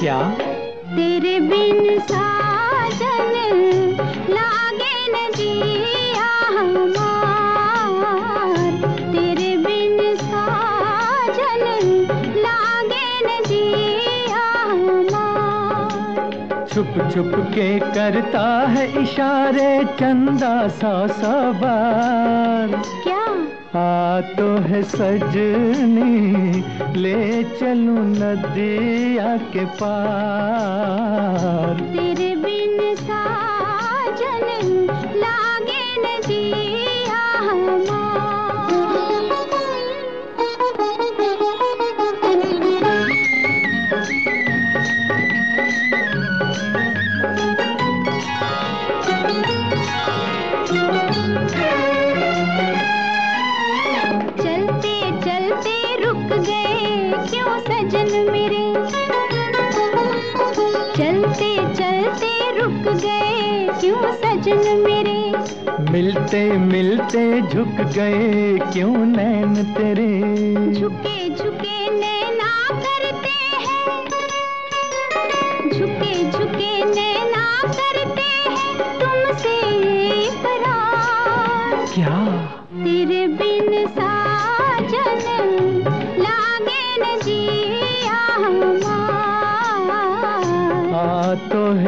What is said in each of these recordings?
क्या? तेरे बिन साजन लागे न जिया हमार। तेरे बिन साजन लागे न जिया हमार। छुप छुप के करता है इशारे चंदा सा सवार। क्या आ तो है सजनी ले चलूँ नदिया के पार। तेरे सजन मेरे। मिलते मिलते झुक गए क्यों नैन तेरे? झुके झुके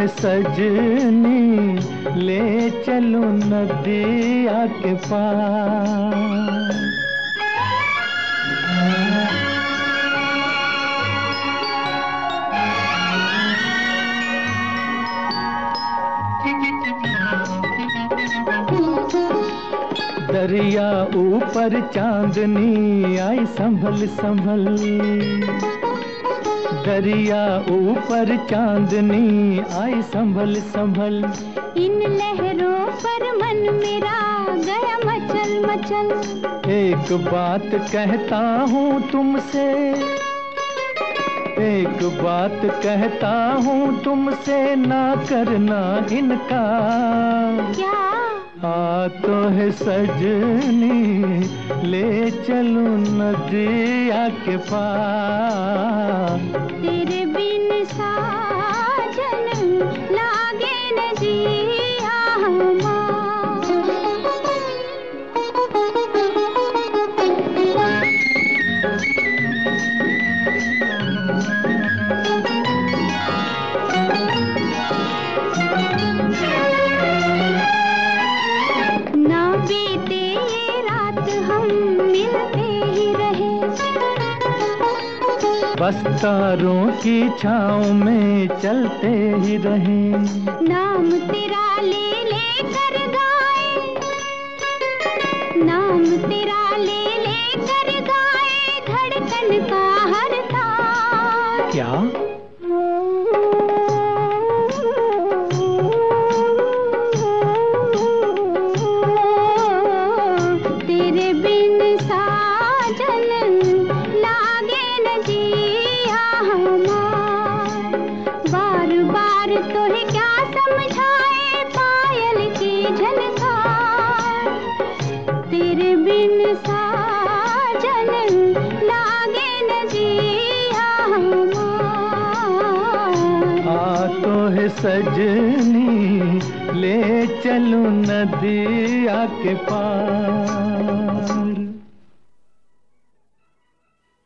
है सजनी ले चलूँ नदिया के पार दरिया ऊपर चांदनी आई संभल संभल। दरिया ऊपर चांदनी आई संभल संभल। इन लहरों पर मन मेरा गया मचल मचल। एक बात कहता हूँ तुमसे एक बात कहता हूँ तुमसे ना करना इनका क्या आ तो है सजनी ले चलू नदिया के पार। तेरे बिन साजन लागे बस तारों की छाव में चलते ही रहे। नाम तेरा ले ले कर गाए। नाम तेरा साजन ले चलू नदिया के पार।